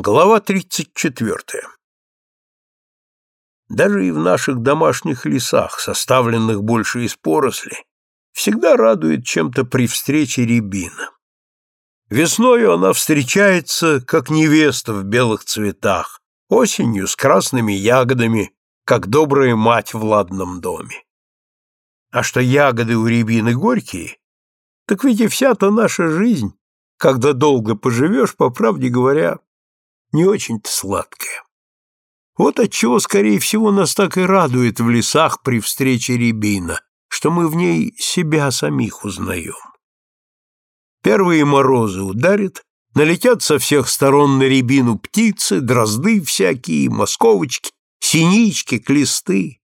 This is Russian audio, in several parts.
Глава 34. Даже и в наших домашних лесах, составленных больше из поросли, всегда радует чем-то при встрече рябина. Весною она встречается, как невеста в белых цветах, осенью с красными ягодами, как добрая мать в ладном доме. А что ягоды у рябины горькие, так ведь и вся-то наша жизнь, когда долго поживешь, по правде говоря, не очень-то сладкая. Вот отчего, скорее всего, нас так и радует в лесах при встрече рябина, что мы в ней себя самих узнаем. Первые морозы ударят, налетят со всех сторон на рябину птицы, дрозды всякие, московочки, синички, клесты.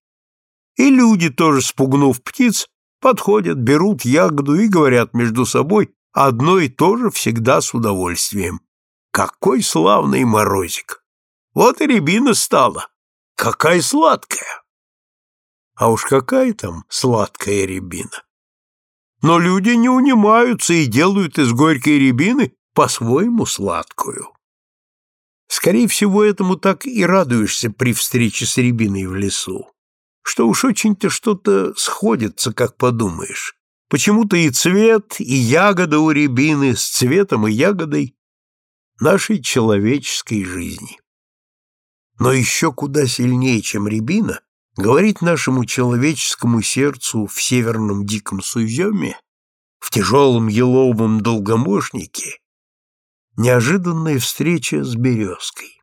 И люди, тоже спугнув птиц, подходят, берут ягоду и говорят между собой одно и то же всегда с удовольствием. Какой славный морозик! Вот и рябина стала. Какая сладкая! А уж какая там сладкая рябина! Но люди не унимаются и делают из горькой рябины по-своему сладкую. Скорее всего, этому так и радуешься при встрече с рябиной в лесу, что уж очень-то что-то сходится, как подумаешь. Почему-то и цвет, и ягода у рябины с цветом и ягодой нашей человеческой жизни. Но еще куда сильнее, чем рябина, говорит нашему человеческому сердцу в северном диком суземе, в тяжелом еловом долгомошнике, неожиданная встреча с березкой.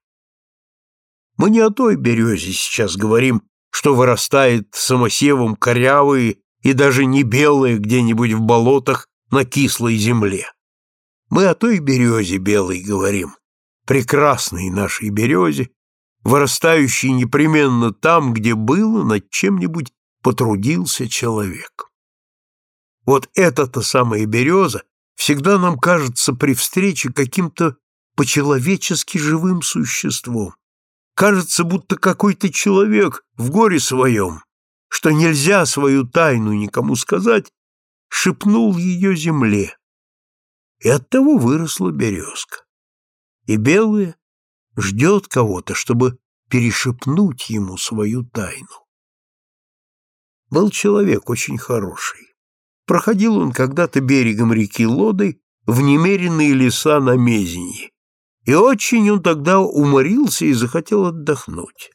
Мы не о той березе сейчас говорим, что вырастает самосевом корявые и даже не белые где-нибудь в болотах на кислой земле. Мы о той березе белой говорим, прекрасной нашей березе, вырастающей непременно там, где было над чем-нибудь потрудился человек. Вот эта-то самая береза всегда нам кажется при встрече каким-то по-человечески живым существом. Кажется, будто какой-то человек в горе своем, что нельзя свою тайну никому сказать, шепнул ее земле, и оттого выросла березка. И белая ждет кого-то, чтобы перешепнуть ему свою тайну. Был человек очень хороший. Проходил он когда-то берегом реки Лоды в немеренные леса на Мезенье, и очень он тогда уморился и захотел отдохнуть.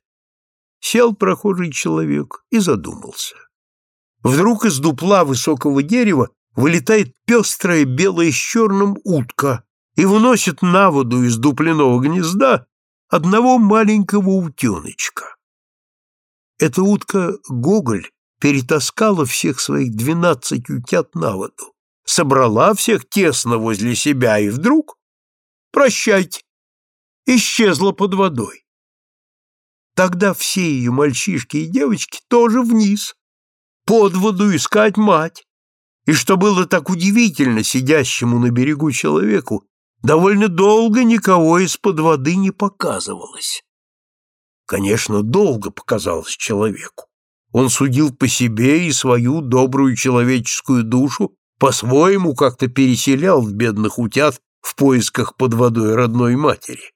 Сел прохожий человек и задумался. Вдруг из дупла высокого дерева вылетает пестрая белая с черным утка и выносит на воду из дупленого гнезда одного маленького утеночка. Эта утка Гоголь перетаскала всех своих двенадцать утят на воду, собрала всех тесно возле себя и вдруг, прощайте, исчезла под водой. Тогда все ее мальчишки и девочки тоже вниз, под воду искать мать. И что было так удивительно сидящему на берегу человеку, довольно долго никого из-под воды не показывалось. Конечно, долго показалось человеку. Он судил по себе и свою добрую человеческую душу по-своему как-то переселял в бедных утят в поисках под водой родной матери.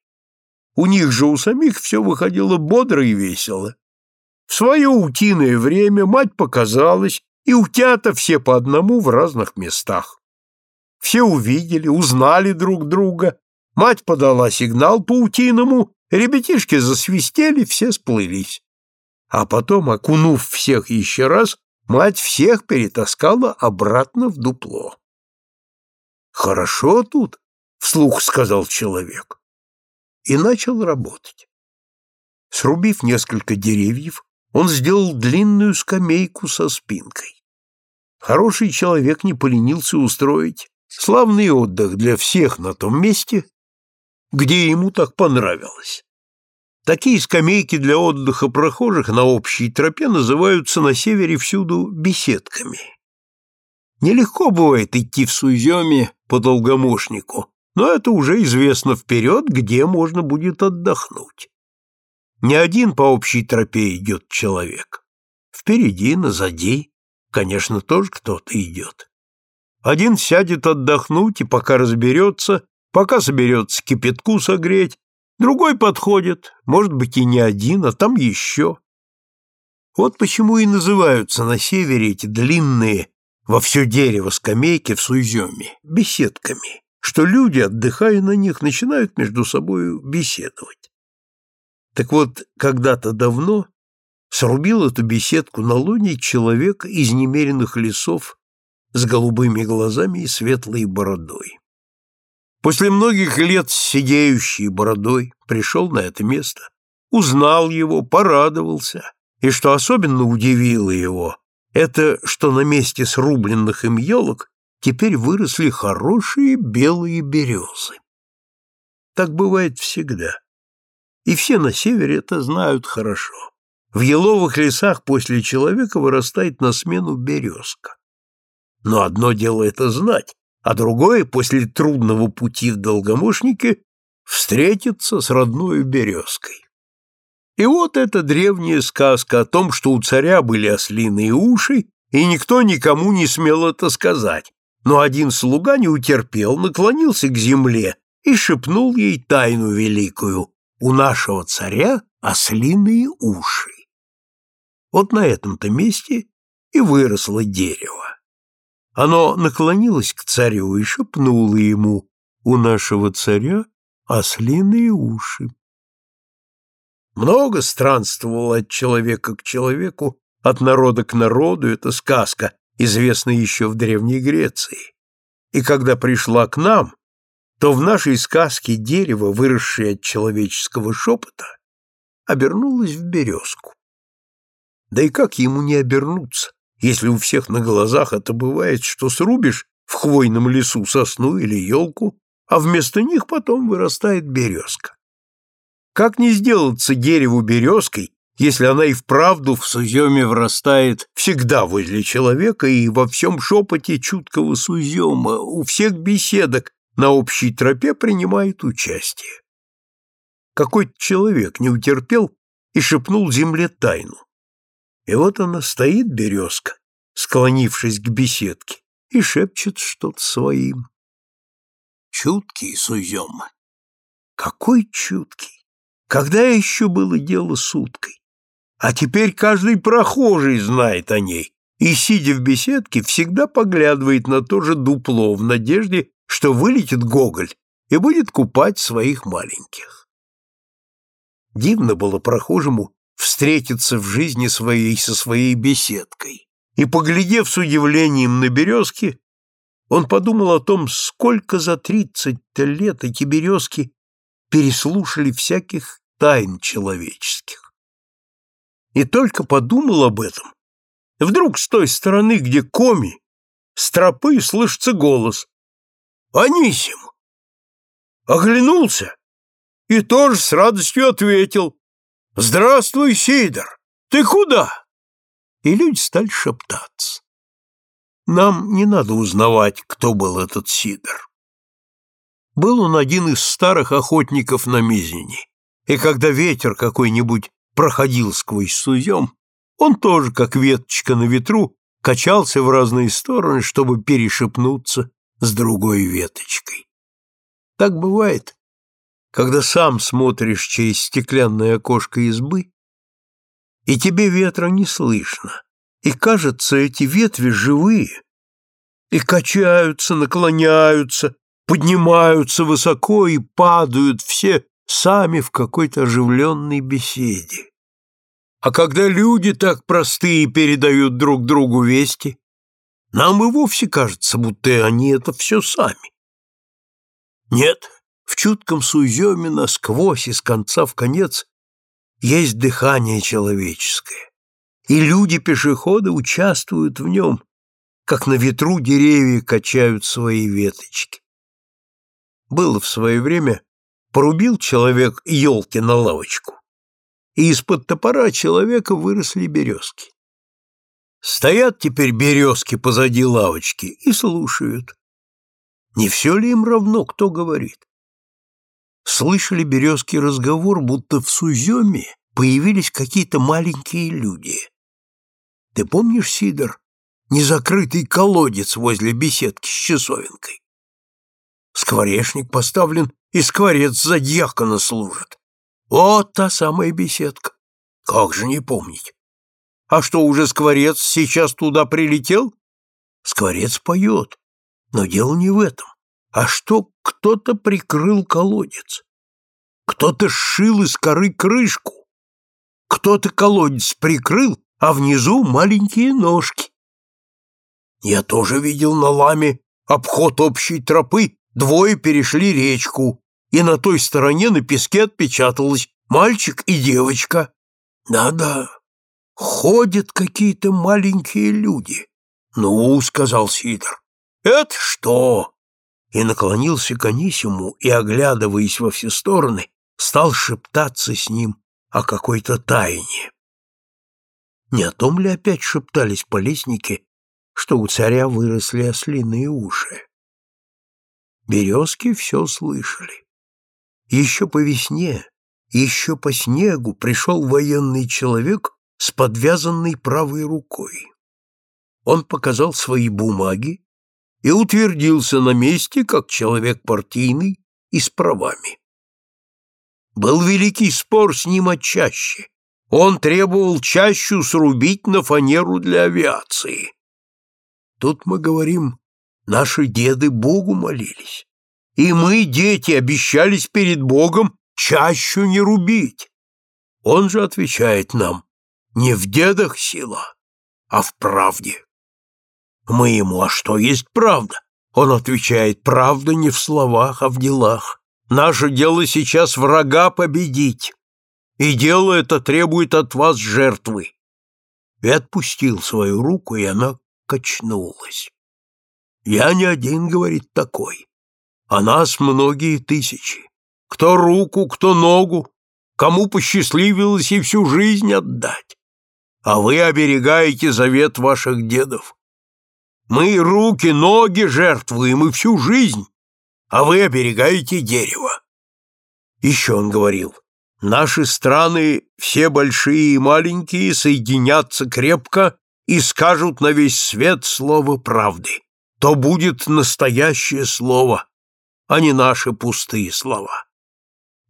У них же у самих все выходило бодро и весело. В свое утиное время мать показалась и утята все по одному в разных местах. Все увидели, узнали друг друга, мать подала сигнал по утиному, ребятишки засвистели, все сплылись. А потом, окунув всех еще раз, мать всех перетаскала обратно в дупло. «Хорошо тут», — вслух сказал человек. И начал работать. Срубив несколько деревьев, он сделал длинную скамейку со спинкой. Хороший человек не поленился устроить славный отдых для всех на том месте, где ему так понравилось. Такие скамейки для отдыха прохожих на общей тропе называются на севере всюду беседками. Нелегко бывает идти в Суйземе по долгомошнику, но это уже известно вперед, где можно будет отдохнуть. Не один по общей тропе идет человек. Впереди, назади, конечно, тоже кто-то идет. Один сядет отдохнуть и пока разберется, пока соберется кипятку согреть, Другой подходит, может быть, и не один, а там еще. Вот почему и называются на севере эти длинные во все дерево скамейки в Суйземе беседками, что люди, отдыхая на них, начинают между собой беседовать. Так вот, когда-то давно срубил эту беседку на луне человек из немеренных лесов с голубыми глазами и светлой бородой. После многих лет сидеющей бородой пришел на это место, узнал его, порадовался, и что особенно удивило его, это что на месте срубленных им елок теперь выросли хорошие белые березы. Так бывает всегда. И все на севере это знают хорошо. В еловых лесах после человека вырастает на смену березка. Но одно дело это знать, а другое после трудного пути в долгомошнике встретиться с родной березкой. И вот эта древняя сказка о том, что у царя были ослиные уши, и никто никому не смел это сказать, но один слуга не утерпел, наклонился к земле и шепнул ей тайну великую «У нашего царя ослиные уши». Вот на этом-то месте и выросло дерево. Оно наклонилось к царю и шепнуло ему «У нашего царя ослиные уши». Много странствовало от человека к человеку, от народа к народу, это сказка, известная еще в Древней Греции. И когда пришла к нам, то в нашей сказке дерево, выросшее от человеческого шепота, обернулось в березку. Да и как ему не обернуться, если у всех на глазах это бывает, что срубишь в хвойном лесу сосну или елку, а вместо них потом вырастает березка. Как не сделаться дереву березкой, если она и вправду в суземе врастает всегда возле человека и во всем шепоте чуткого сузема, у всех беседок на общей тропе принимает участие? Какой-то человек не утерпел и шепнул земле тайну. И вот она стоит, березка, склонившись к беседке, и шепчет что-то своим. Чуткий Сузема. Какой чуткий! Когда еще было дело с уткой? А теперь каждый прохожий знает о ней и, сидя в беседке, всегда поглядывает на то же дупло в надежде, что вылетит Гоголь и будет купать своих маленьких. Дивно было прохожему встретиться в жизни своей со своей беседкой. И, поглядев с удивлением на березки, он подумал о том, сколько за тридцать-то лет эти березки переслушали всяких тайн человеческих. И только подумал об этом, вдруг с той стороны, где коми, с тропы слышится голос «Анисим!» Оглянулся и тоже с радостью ответил «Здравствуй, Сидор! Ты куда?» И люди стали шептаться. Нам не надо узнавать, кто был этот Сидор. Был он один из старых охотников на Мизине, и когда ветер какой-нибудь проходил сквозь сузем, он тоже, как веточка на ветру, качался в разные стороны, чтобы перешепнуться с другой веточкой. Так бывает, когда сам смотришь через стеклянное окошко избы, и тебе ветра не слышно, и кажется, эти ветви живые, и качаются, наклоняются, поднимаются высоко и падают все сами в какой-то оживленной беседе. А когда люди так простые передают друг другу вести, нам и вовсе кажется, будто они это все сами. Нет, в чутком суеме насквозь из конца в конец есть дыхание человеческое, и люди-пешеходы участвуют в нем, как на ветру деревья качают свои веточки. Было в свое время, порубил человек елки на лавочку, и из-под топора человека выросли березки. Стоят теперь березки позади лавочки и слушают. Не все ли им равно, кто говорит? Слышали березки разговор, будто в Суземе появились какие-то маленькие люди. Ты помнишь, Сидор, незакрытый колодец возле беседки с часовенкой? Скворечник поставлен, и скворец за дьякона служит. Вот та самая беседка. Как же не помнить? А что, уже скворец сейчас туда прилетел? Скворец поет, но дело не в этом. А что кто-то прикрыл колодец? Кто-то сшил из коры крышку. Кто-то колодец прикрыл, а внизу маленькие ножки. Я тоже видел на ламе обход общей тропы, двое перешли речку, и на той стороне на песке отпечаталось мальчик и девочка. Да-да, ходят какие-то маленькие люди. Ну, сказал Сидор, это что? И наклонился к Анисиму и, оглядываясь во все стороны, стал шептаться с ним о какой-то тайне. Не о том ли опять шептались по лестнике, что у царя выросли ослиные уши? Березки все слышали. Еще по весне, еще по снегу пришел военный человек с подвязанной правой рукой. Он показал свои бумаги и утвердился на месте как человек партийный и с правами. Был великий спор с ним о чаще. Он требовал чащу срубить на фанеру для авиации. Тут мы говорим, наши деды Богу молились. И мы, дети, обещались перед Богом чащу не рубить. Он же отвечает нам, не в дедах сила, а в правде. Мы ему, а что есть правда? Он отвечает, правда не в словах, а в делах. Наше дело сейчас врага победить, и дело это требует от вас жертвы. И отпустил свою руку, и она качнулась. Я не один, говорит, такой, а нас многие тысячи. Кто руку, кто ногу, кому посчастливилось и всю жизнь отдать. А вы оберегаете завет ваших дедов. Мы руки, ноги жертвуем и всю жизнь, а вы оберегаете дерево. Еще он говорил, наши страны, все большие и маленькие, соединятся крепко и скажут на весь свет слово правды. То будет настоящее слово, а не наши пустые слова.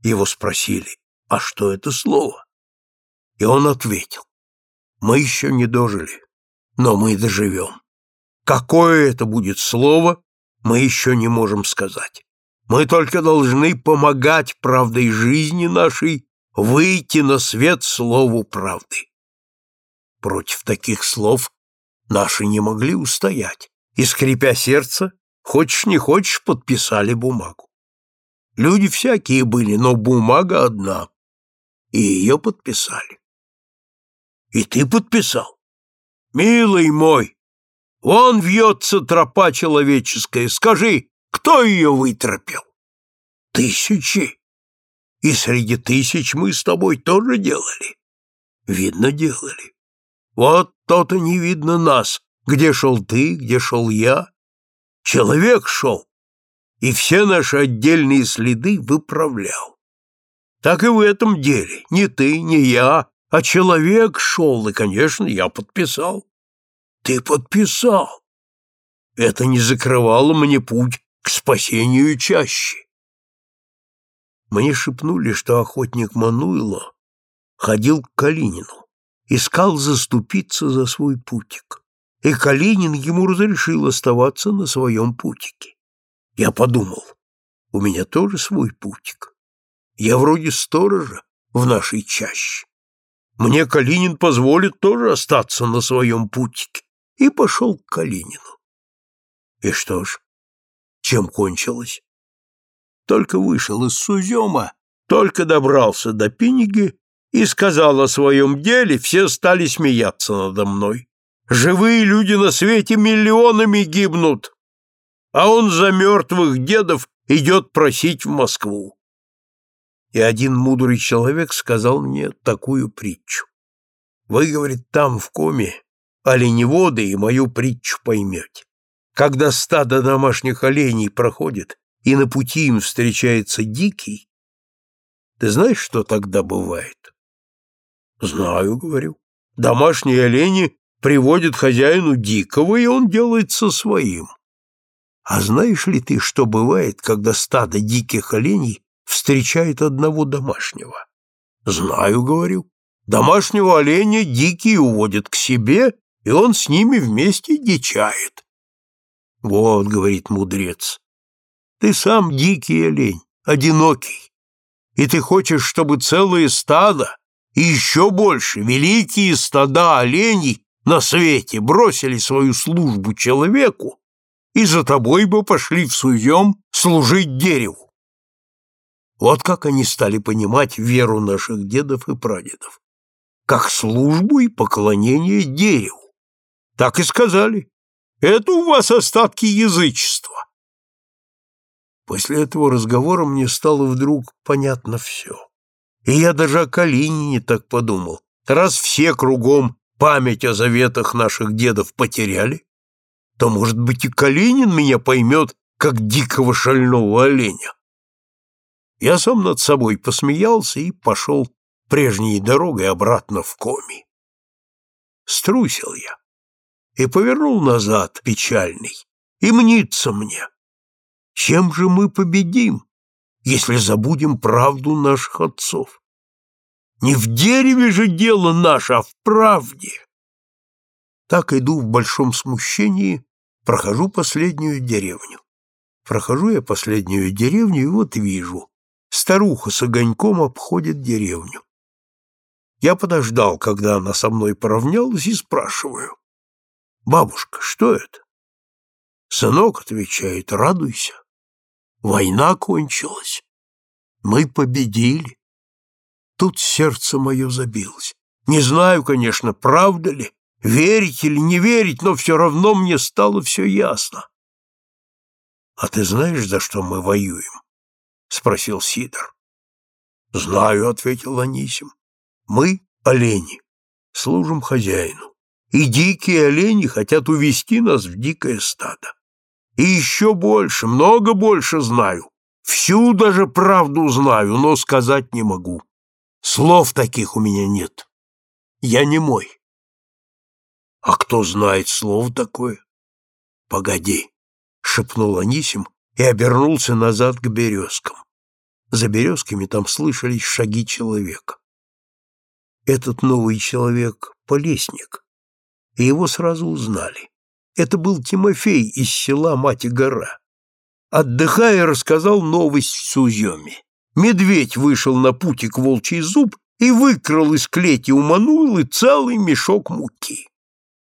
Его спросили, а что это слово? И он ответил, мы еще не дожили, но мы доживем. Какое это будет слово, мы еще не можем сказать. Мы только должны помогать правдой жизни нашей выйти на свет слову правды. Против таких слов наши не могли устоять, и, скрипя сердце, хочешь не хочешь, подписали бумагу. Люди всякие были, но бумага одна, и ее подписали. И ты подписал? Милый мой, вон вьется тропа человеческая, скажи, кто ее вытропил? Тысячи. И среди тысяч мы с тобой тоже делали. Видно, делали. Вот то-то не видно нас, где шел ты, где шел я. Человек шел, и все наши отдельные следы выправлял. Так и в этом деле. Не ты, не я, а человек шел, и, конечно, я подписал. Ты подписал. Это не закрывало мне путь к спасению чаще. Мне шепнули, что охотник Мануйло ходил к Калинину, искал заступиться за свой путик, и Калинин ему разрешил оставаться на своем путике. Я подумал, у меня тоже свой путик. Я вроде сторожа в нашей чаще. Мне Калинин позволит тоже остаться на своем путике. И пошел к Калинину. И что ж, чем кончилось? Только вышел из Сузема, только добрался до Пиниги и сказал о своем деле, все стали смеяться надо мной. Живые люди на свете миллионами гибнут, а он за мертвых дедов идет просить в Москву. И один мудрый человек сказал мне такую притчу. Вы, говорит, там, в коме, оленеводы и мою притчу поймете. Когда стадо домашних оленей проходит, и на пути им встречается дикий, ты знаешь, что тогда бывает? Знаю, говорю. Домашние олени приводят хозяину дикого, и он делается своим. А знаешь ли ты, что бывает, когда стадо диких оленей встречает одного домашнего? Знаю, говорю. Домашнего оленя дикие уводят к себе, и он с ними вместе дичает. Вот, говорит мудрец, ты сам дикий олень, одинокий, и ты хочешь, чтобы целые стадо и еще больше великие стада оленей на свете бросили свою службу человеку и за тобой бы пошли в суем служить дереву. Вот как они стали понимать веру наших дедов и прадедов, как службу и поклонение дереву. Так и сказали. Это у вас остатки язычества. После этого разговора мне стало вдруг понятно все. И я даже о Калинине так подумал. Раз все кругом память о заветах наших дедов потеряли, то, может быть, и Калинин меня поймет, как дикого шального оленя. Я сам над собой посмеялся и пошел прежней дорогой обратно в коми. Струсил я и повернул назад печальный, и мнится мне. Чем же мы победим, если забудем правду наших отцов? Не в дереве же дело наше, а в правде. Так иду в большом смущении, прохожу последнюю деревню. Прохожу я последнюю деревню и вот вижу. Старуха с огоньком обходит деревню. Я подождал, когда она со мной поравнялась, и спрашиваю. «Бабушка, что это?» Сынок отвечает, радуйся. Война кончилась. Мы победили. Тут сердце мое забилось. Не знаю, конечно, правда ли, верить или не верить, но все равно мне стало все ясно. — А ты знаешь, за что мы воюем? — спросил Сидор. — Знаю, — ответил Анисим. — Мы — олени, служим хозяину, и дикие олени хотят увести нас в дикое стадо. И еще больше, много больше знаю. Всю даже правду знаю, но сказать не могу. Слов таких у меня нет. Я не мой. А кто знает слово такое? Погоди, шепнул Анисим и обернулся назад к березкам. За березками там слышались шаги человека. Этот новый человек — полесник, и его сразу узнали. Это был Тимофей из села Мать-Гора. Отдыхая, рассказал новость в Суземе. Медведь вышел на путик волчий зуб и выкрал из клети у Мануилы целый мешок муки.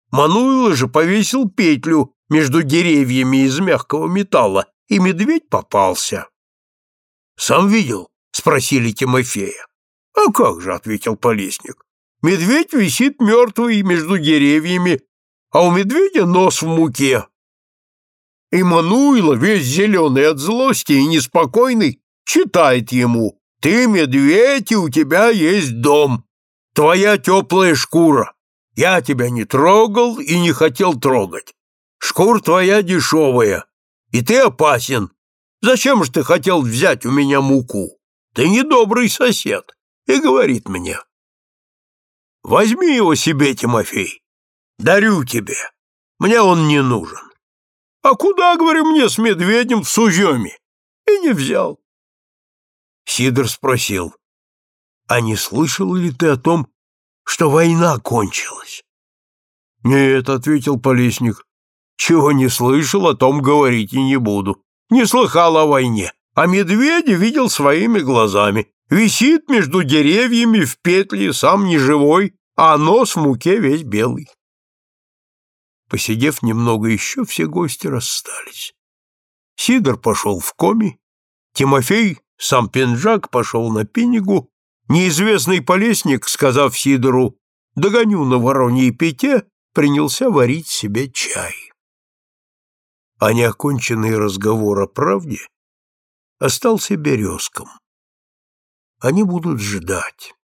Мануила же повесил петлю между деревьями из мягкого металла, и медведь попался. «Сам видел?» — спросили Тимофея. «А как же?» — ответил Полесник. «Медведь висит мертвый между деревьями, а у медведя нос в муке». И Мануила, весь зеленый от злости и неспокойный, читает ему «Ты медведь, и у тебя есть дом, твоя теплая шкура. Я тебя не трогал и не хотел трогать. Шкура твоя дешевая, и ты опасен. Зачем же ты хотел взять у меня муку? Ты недобрый сосед. И говорит мне. Возьми его себе, Тимофей. Дарю тебе. Мне он не нужен. А куда, говорю, мне с медведем в суземе? И не взял. Сидор спросил. А не слышал ли ты о том, что война кончилась. Нет, ответил Полесник. Чего не слышал, о том говорить и не буду. Не слыхал о войне, а медведя видел своими глазами. Висит между деревьями в петле, сам не живой, а нос в муке весь белый. Посидев немного еще, все гости расстались. Сидор пошел в коми, Тимофей, сам Пенджак, пошел на пинигу, Неизвестный полесник, сказав Сидору «догоню на вороньей пяте», принялся варить себе чай. А неоконченный разговор о правде остался березком. Они будут ждать.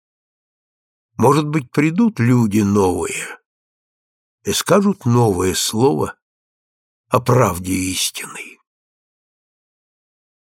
Может быть, придут люди новые и скажут новое слово о правде истинной.